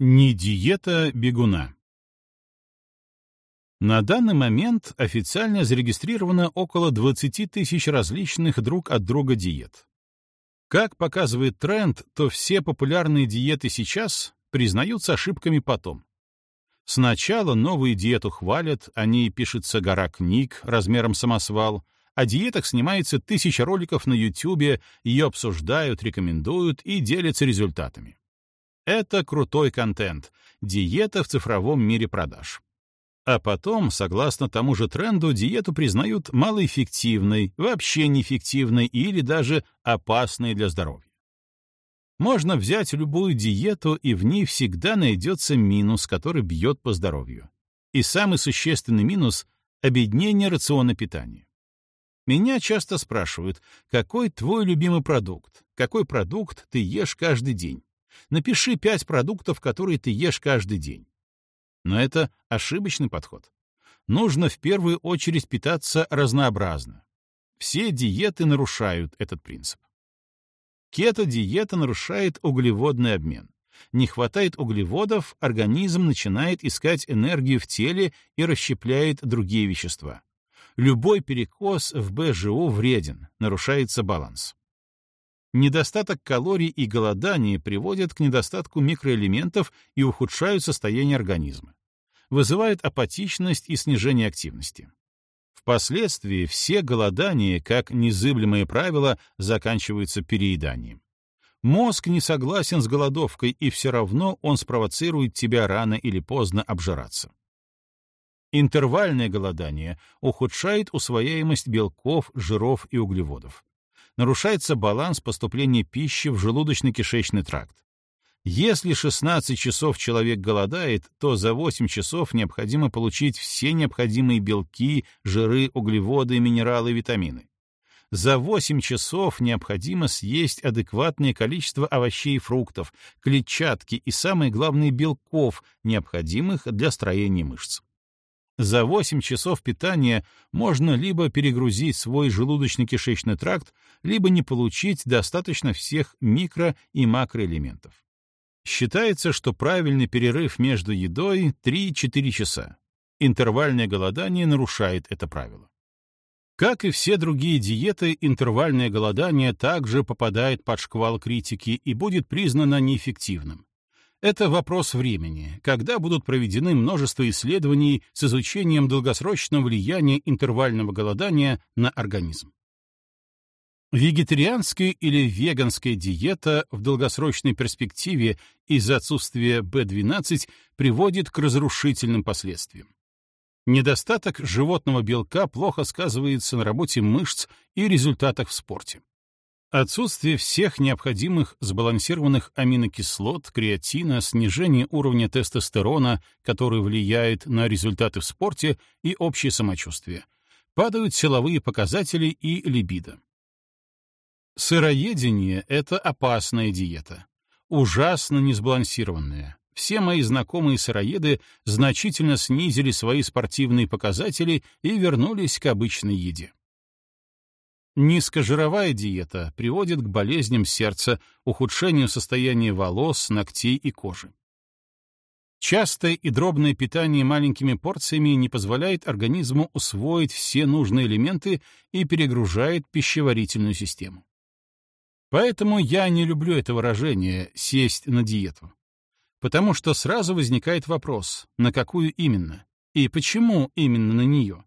Не диета бегуна. На данный момент официально зарегистрировано около 20 тысяч различных друг от друга диет. Как показывает тренд, то все популярные диеты сейчас признаются ошибками потом. Сначала новую диету хвалят, о ней пишется гора книг размером самосвал, о диетах снимается тысяча роликов на YouTube, ее обсуждают, рекомендуют и делятся результатами. Это крутой контент, диета в цифровом мире продаж. А потом, согласно тому же тренду, диету признают малоэффективной, вообще неэффективной или даже опасной для здоровья. Можно взять любую диету, и в ней всегда найдется минус, который бьет по здоровью. И самый существенный минус — обеднение рациона питания. Меня часто спрашивают, какой твой любимый продукт, какой продукт ты ешь каждый день. Напиши пять продуктов, которые ты ешь каждый день. Но это ошибочный подход. Нужно в первую очередь питаться разнообразно. Все диеты нарушают этот принцип. Кето-диета нарушает углеводный обмен. Не хватает углеводов, организм начинает искать энергию в теле и расщепляет другие вещества. Любой перекос в БЖУ вреден, нарушается баланс. Недостаток калорий и голодание приводят к недостатку микроэлементов и ухудшают состояние организма. Вызывают апатичность и снижение активности. Впоследствии все голодания, как незыблемое правило, заканчиваются перееданием. Мозг не согласен с голодовкой, и все равно он спровоцирует тебя рано или поздно обжираться. Интервальное голодание ухудшает усвояемость белков, жиров и углеводов нарушается баланс поступления пищи в желудочно-кишечный тракт. Если 16 часов человек голодает, то за 8 часов необходимо получить все необходимые белки, жиры, углеводы, минералы, витамины. За 8 часов необходимо съесть адекватное количество овощей и фруктов, клетчатки и, самое главное, белков, необходимых для строения мышц. За 8 часов питания можно либо перегрузить свой желудочно-кишечный тракт, либо не получить достаточно всех микро- и макроэлементов. Считается, что правильный перерыв между едой 3-4 часа. Интервальное голодание нарушает это правило. Как и все другие диеты, интервальное голодание также попадает под шквал критики и будет признано неэффективным. Это вопрос времени, когда будут проведены множество исследований с изучением долгосрочного влияния интервального голодания на организм. Вегетарианская или веганская диета в долгосрочной перспективе из-за отсутствия B12 приводит к разрушительным последствиям. Недостаток животного белка плохо сказывается на работе мышц и результатах в спорте. Отсутствие всех необходимых сбалансированных аминокислот, креатина, снижение уровня тестостерона, который влияет на результаты в спорте и общее самочувствие. Падают силовые показатели и либидо. Сыроедение — это опасная диета. Ужасно несбалансированная. Все мои знакомые сыроеды значительно снизили свои спортивные показатели и вернулись к обычной еде. Низкожировая диета приводит к болезням сердца, ухудшению состояния волос, ногтей и кожи. Частое и дробное питание маленькими порциями не позволяет организму усвоить все нужные элементы и перегружает пищеварительную систему. Поэтому я не люблю это выражение «сесть на диету». Потому что сразу возникает вопрос, на какую именно, и почему именно на нее.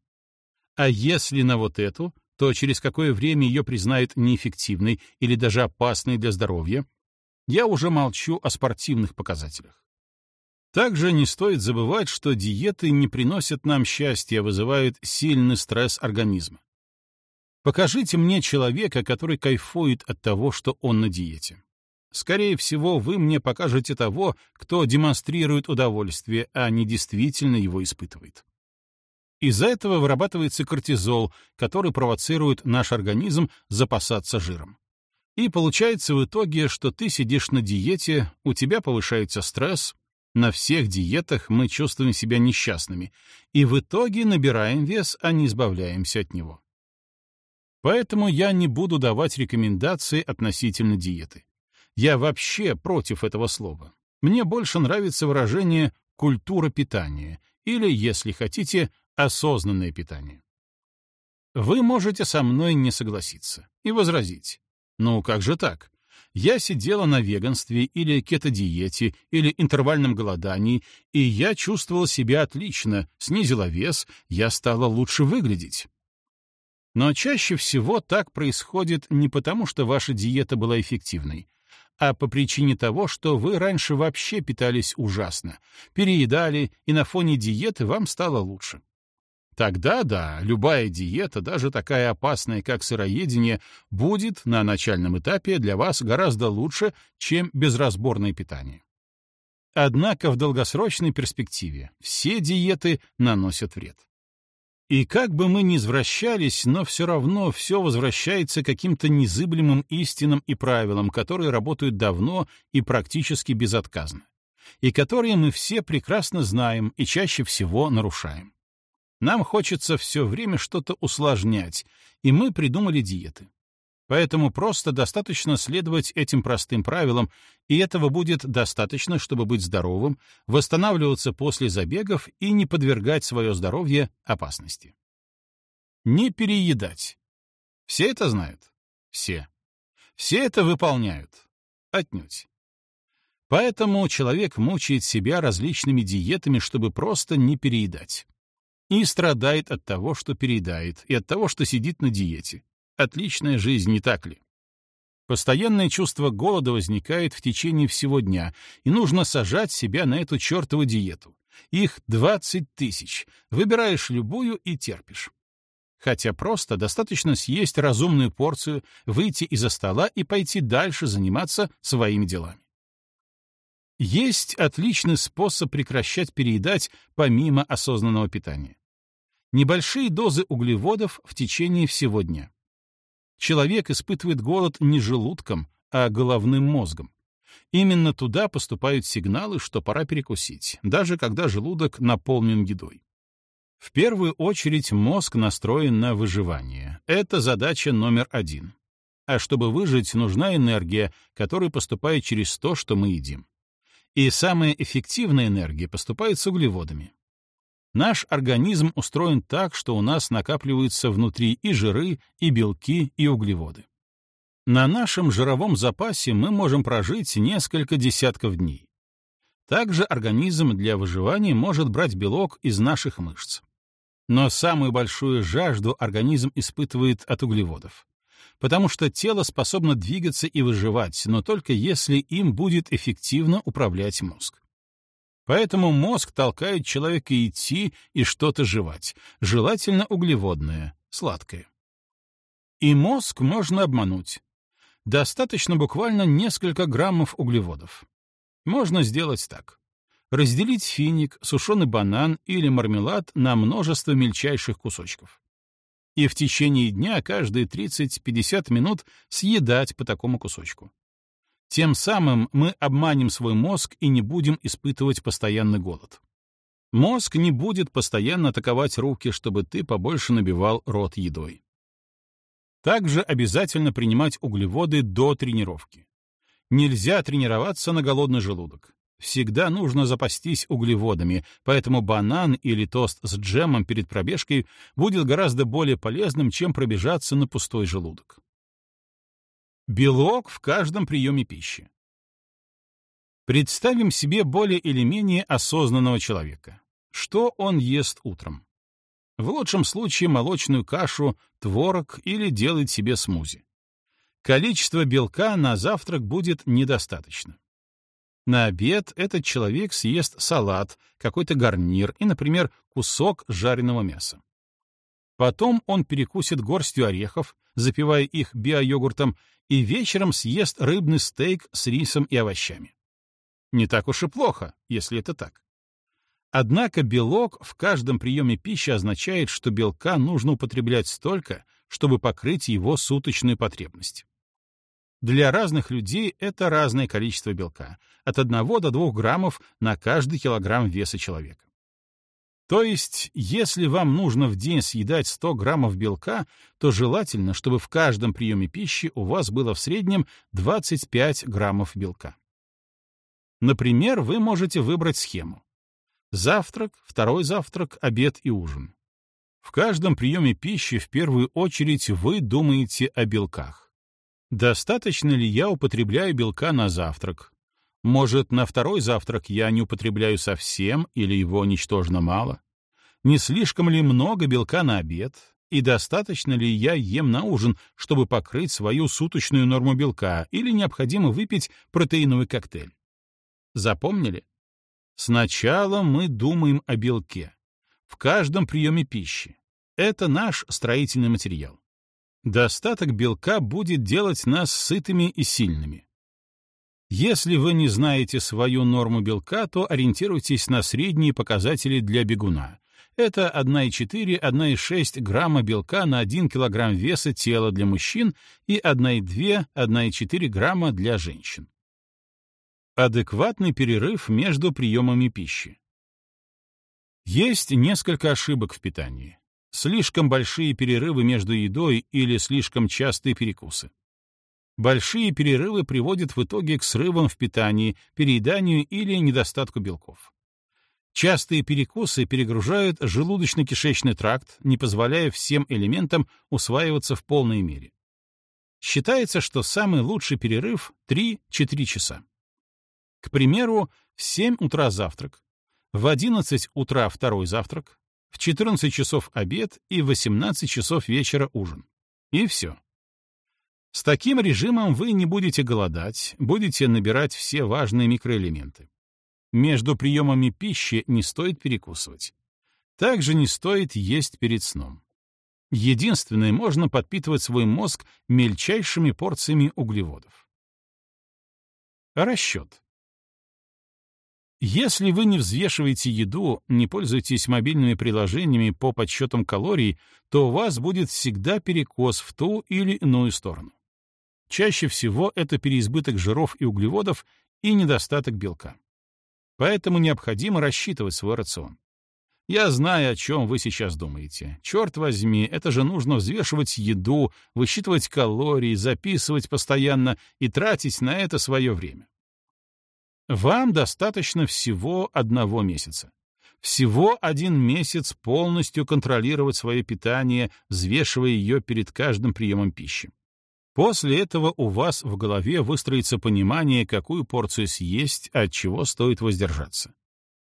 А если на вот эту, то через какое время ее признают неэффективной или даже опасной для здоровья, я уже молчу о спортивных показателях. Также не стоит забывать, что диеты не приносят нам счастья, а вызывают сильный стресс организма. Покажите мне человека, который кайфует от того, что он на диете. Скорее всего, вы мне покажете того, кто демонстрирует удовольствие, а не действительно его испытывает. Из-за этого вырабатывается кортизол, который провоцирует наш организм запасаться жиром. И получается в итоге, что ты сидишь на диете, у тебя повышается стресс, на всех диетах мы чувствуем себя несчастными, и в итоге набираем вес, а не избавляемся от него. Поэтому я не буду давать рекомендации относительно диеты. Я вообще против этого слова. Мне больше нравится выражение «культура питания» или, если хотите, «осознанное питание». Вы можете со мной не согласиться и возразить. Ну, как же так? Я сидела на веганстве или кетодиете или интервальном голодании, и я чувствовала себя отлично, снизила вес, я стала лучше выглядеть. Но чаще всего так происходит не потому, что ваша диета была эффективной, а по причине того, что вы раньше вообще питались ужасно, переедали, и на фоне диеты вам стало лучше. Тогда да, любая диета, даже такая опасная, как сыроедение, будет на начальном этапе для вас гораздо лучше, чем безразборное питание. Однако в долгосрочной перспективе все диеты наносят вред. И как бы мы ни извращались, но все равно все возвращается каким-то незыблемым истинам и правилам, которые работают давно и практически безотказно, и которые мы все прекрасно знаем и чаще всего нарушаем. Нам хочется все время что-то усложнять, и мы придумали диеты. Поэтому просто достаточно следовать этим простым правилам, и этого будет достаточно, чтобы быть здоровым, восстанавливаться после забегов и не подвергать свое здоровье опасности. Не переедать. Все это знают? Все. Все это выполняют? Отнюдь. Поэтому человек мучает себя различными диетами, чтобы просто не переедать и страдает от того, что переедает, и от того, что сидит на диете. Отличная жизнь, не так ли? Постоянное чувство голода возникает в течение всего дня, и нужно сажать себя на эту чертову диету. Их 20 тысяч. Выбираешь любую и терпишь. Хотя просто достаточно съесть разумную порцию, выйти из-за стола и пойти дальше заниматься своими делами. Есть отличный способ прекращать переедать помимо осознанного питания небольшие дозы углеводов в течение всего дня. Человек испытывает голод не желудком, а головным мозгом. Именно туда поступают сигналы, что пора перекусить, даже когда желудок наполнен едой. В первую очередь мозг настроен на выживание. Это задача номер один. А чтобы выжить, нужна энергия, которая поступает через то, что мы едим. И самая эффективная энергия поступает с углеводами. Наш организм устроен так, что у нас накапливаются внутри и жиры, и белки, и углеводы. На нашем жировом запасе мы можем прожить несколько десятков дней. Также организм для выживания может брать белок из наших мышц. Но самую большую жажду организм испытывает от углеводов. Потому что тело способно двигаться и выживать, но только если им будет эффективно управлять мозг. Поэтому мозг толкает человека идти и что-то жевать, желательно углеводное, сладкое. И мозг можно обмануть. Достаточно буквально несколько граммов углеводов. Можно сделать так. Разделить финик, сушеный банан или мармелад на множество мельчайших кусочков. И в течение дня каждые 30-50 минут съедать по такому кусочку. Тем самым мы обманем свой мозг и не будем испытывать постоянный голод. Мозг не будет постоянно атаковать руки, чтобы ты побольше набивал рот едой. Также обязательно принимать углеводы до тренировки. Нельзя тренироваться на голодный желудок. Всегда нужно запастись углеводами, поэтому банан или тост с джемом перед пробежкой будет гораздо более полезным, чем пробежаться на пустой желудок. Белок в каждом приеме пищи. Представим себе более или менее осознанного человека. Что он ест утром? В лучшем случае молочную кашу, творог или делает себе смузи. Количество белка на завтрак будет недостаточно. На обед этот человек съест салат, какой-то гарнир и, например, кусок жареного мяса. Потом он перекусит горстью орехов, запивая их биойогуртом, и вечером съест рыбный стейк с рисом и овощами. Не так уж и плохо, если это так. Однако белок в каждом приеме пищи означает, что белка нужно употреблять столько, чтобы покрыть его суточную потребность. Для разных людей это разное количество белка, от 1 до 2 граммов на каждый килограмм веса человека. То есть, если вам нужно в день съедать 100 граммов белка, то желательно, чтобы в каждом приеме пищи у вас было в среднем 25 граммов белка. Например, вы можете выбрать схему. Завтрак, второй завтрак, обед и ужин. В каждом приеме пищи в первую очередь вы думаете о белках. Достаточно ли я употребляю белка на завтрак? Может, на второй завтрак я не употребляю совсем или его ничтожно мало? Не слишком ли много белка на обед? И достаточно ли я ем на ужин, чтобы покрыть свою суточную норму белка, или необходимо выпить протеиновый коктейль? Запомнили? Сначала мы думаем о белке. В каждом приеме пищи. Это наш строительный материал. Достаток белка будет делать нас сытыми и сильными. Если вы не знаете свою норму белка, то ориентируйтесь на средние показатели для бегуна. Это 1,4-1,6 грамма белка на 1 килограмм веса тела для мужчин и 1,2-1,4 грамма для женщин. Адекватный перерыв между приемами пищи. Есть несколько ошибок в питании. Слишком большие перерывы между едой или слишком частые перекусы. Большие перерывы приводят в итоге к срывам в питании, перееданию или недостатку белков. Частые перекусы перегружают желудочно-кишечный тракт, не позволяя всем элементам усваиваться в полной мере. Считается, что самый лучший перерыв — 3-4 часа. К примеру, в 7 утра завтрак, в 11 утра второй завтрак, в 14 часов обед и в 18 часов вечера ужин. И все. С таким режимом вы не будете голодать, будете набирать все важные микроэлементы. Между приемами пищи не стоит перекусывать. Также не стоит есть перед сном. Единственное, можно подпитывать свой мозг мельчайшими порциями углеводов. Расчет. Если вы не взвешиваете еду, не пользуетесь мобильными приложениями по подсчетам калорий, то у вас будет всегда перекос в ту или иную сторону. Чаще всего это переизбыток жиров и углеводов и недостаток белка. Поэтому необходимо рассчитывать свой рацион. Я знаю, о чем вы сейчас думаете. Черт возьми, это же нужно взвешивать еду, высчитывать калории, записывать постоянно и тратить на это свое время. Вам достаточно всего одного месяца. Всего один месяц полностью контролировать свое питание, взвешивая ее перед каждым приемом пищи. После этого у вас в голове выстроится понимание, какую порцию съесть, от чего стоит воздержаться.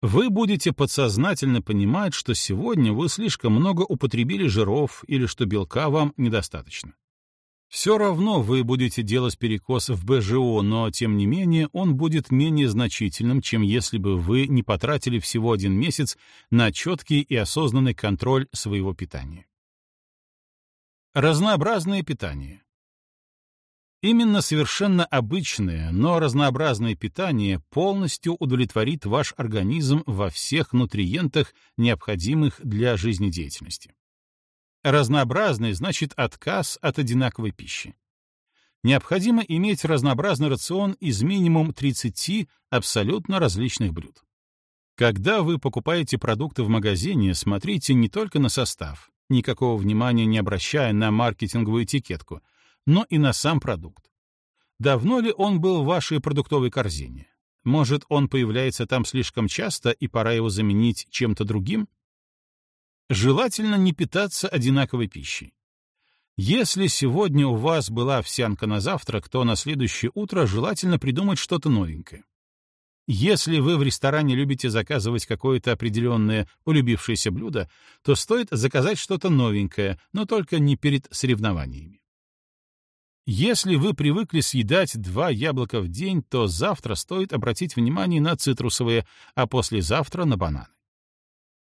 Вы будете подсознательно понимать, что сегодня вы слишком много употребили жиров или что белка вам недостаточно. Все равно вы будете делать перекос в БЖО, но, тем не менее, он будет менее значительным, чем если бы вы не потратили всего один месяц на четкий и осознанный контроль своего питания. Разнообразное питание. Именно совершенно обычное, но разнообразное питание полностью удовлетворит ваш организм во всех нутриентах, необходимых для жизнедеятельности. Разнообразный значит отказ от одинаковой пищи. Необходимо иметь разнообразный рацион из минимум 30 абсолютно различных блюд. Когда вы покупаете продукты в магазине, смотрите не только на состав, никакого внимания не обращая на маркетинговую этикетку, но и на сам продукт. Давно ли он был в вашей продуктовой корзине? Может, он появляется там слишком часто и пора его заменить чем-то другим? Желательно не питаться одинаковой пищей. Если сегодня у вас была овсянка на завтрак, то на следующее утро желательно придумать что-то новенькое. Если вы в ресторане любите заказывать какое-то определенное полюбившееся блюдо, то стоит заказать что-то новенькое, но только не перед соревнованиями. Если вы привыкли съедать два яблока в день, то завтра стоит обратить внимание на цитрусовые, а послезавтра — на бананы.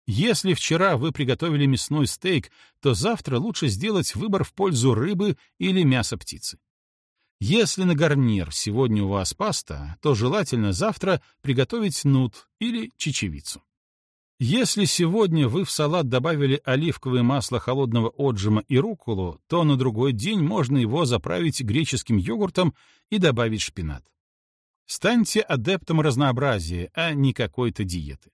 Если вчера вы приготовили мясной стейк, то завтра лучше сделать выбор в пользу рыбы или мяса птицы. Если на гарнир сегодня у вас паста, то желательно завтра приготовить нут или чечевицу. Если сегодня вы в салат добавили оливковое масло холодного отжима и рукколу, то на другой день можно его заправить греческим йогуртом и добавить шпинат. Станьте адептом разнообразия, а не какой-то диеты.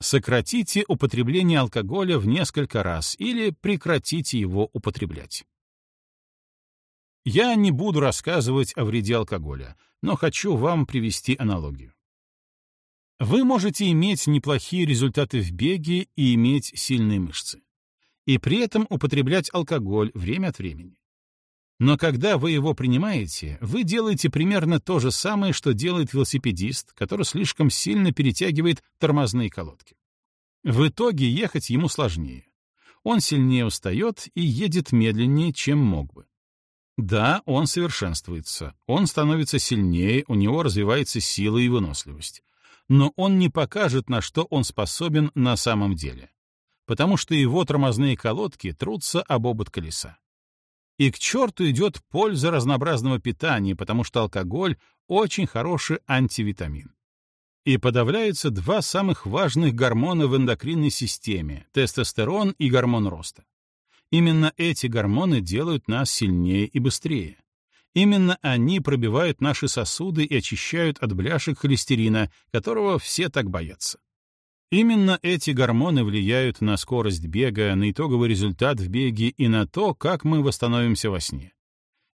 Сократите употребление алкоголя в несколько раз или прекратите его употреблять. Я не буду рассказывать о вреде алкоголя, но хочу вам привести аналогию. Вы можете иметь неплохие результаты в беге и иметь сильные мышцы. И при этом употреблять алкоголь время от времени. Но когда вы его принимаете, вы делаете примерно то же самое, что делает велосипедист, который слишком сильно перетягивает тормозные колодки. В итоге ехать ему сложнее. Он сильнее устает и едет медленнее, чем мог бы. Да, он совершенствуется, он становится сильнее, у него развивается сила и выносливость но он не покажет, на что он способен на самом деле, потому что его тормозные колодки трутся об обод колеса. И к черту идет польза разнообразного питания, потому что алкоголь — очень хороший антивитамин. И подавляются два самых важных гормона в эндокринной системе — тестостерон и гормон роста. Именно эти гормоны делают нас сильнее и быстрее. Именно они пробивают наши сосуды и очищают от бляшек холестерина, которого все так боятся. Именно эти гормоны влияют на скорость бега, на итоговый результат в беге и на то, как мы восстановимся во сне.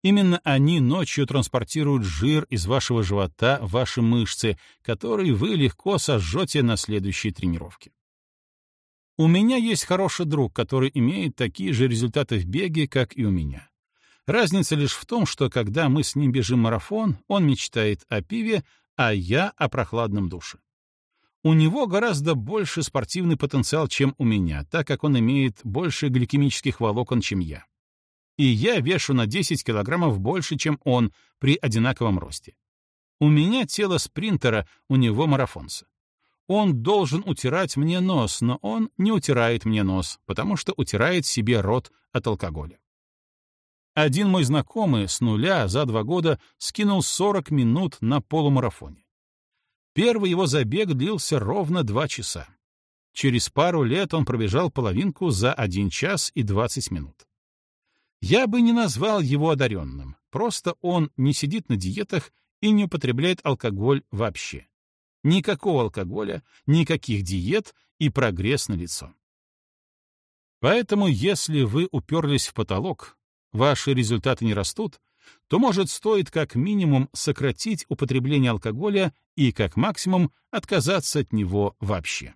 Именно они ночью транспортируют жир из вашего живота в ваши мышцы, которые вы легко сожжете на следующей тренировке. У меня есть хороший друг, который имеет такие же результаты в беге, как и у меня. Разница лишь в том, что когда мы с ним бежим марафон, он мечтает о пиве, а я о прохладном душе. У него гораздо больше спортивный потенциал, чем у меня, так как он имеет больше гликемических волокон, чем я. И я вешу на 10 килограммов больше, чем он при одинаковом росте. У меня тело спринтера, у него марафонца. Он должен утирать мне нос, но он не утирает мне нос, потому что утирает себе рот от алкоголя. Один мой знакомый с нуля за два года скинул 40 минут на полумарафоне. Первый его забег длился ровно два часа. Через пару лет он пробежал половинку за один час и 20 минут. Я бы не назвал его одаренным, просто он не сидит на диетах и не употребляет алкоголь вообще. Никакого алкоголя, никаких диет и прогресс на лицо. Поэтому, если вы уперлись в потолок, ваши результаты не растут, то, может, стоит как минимум сократить употребление алкоголя и как максимум отказаться от него вообще.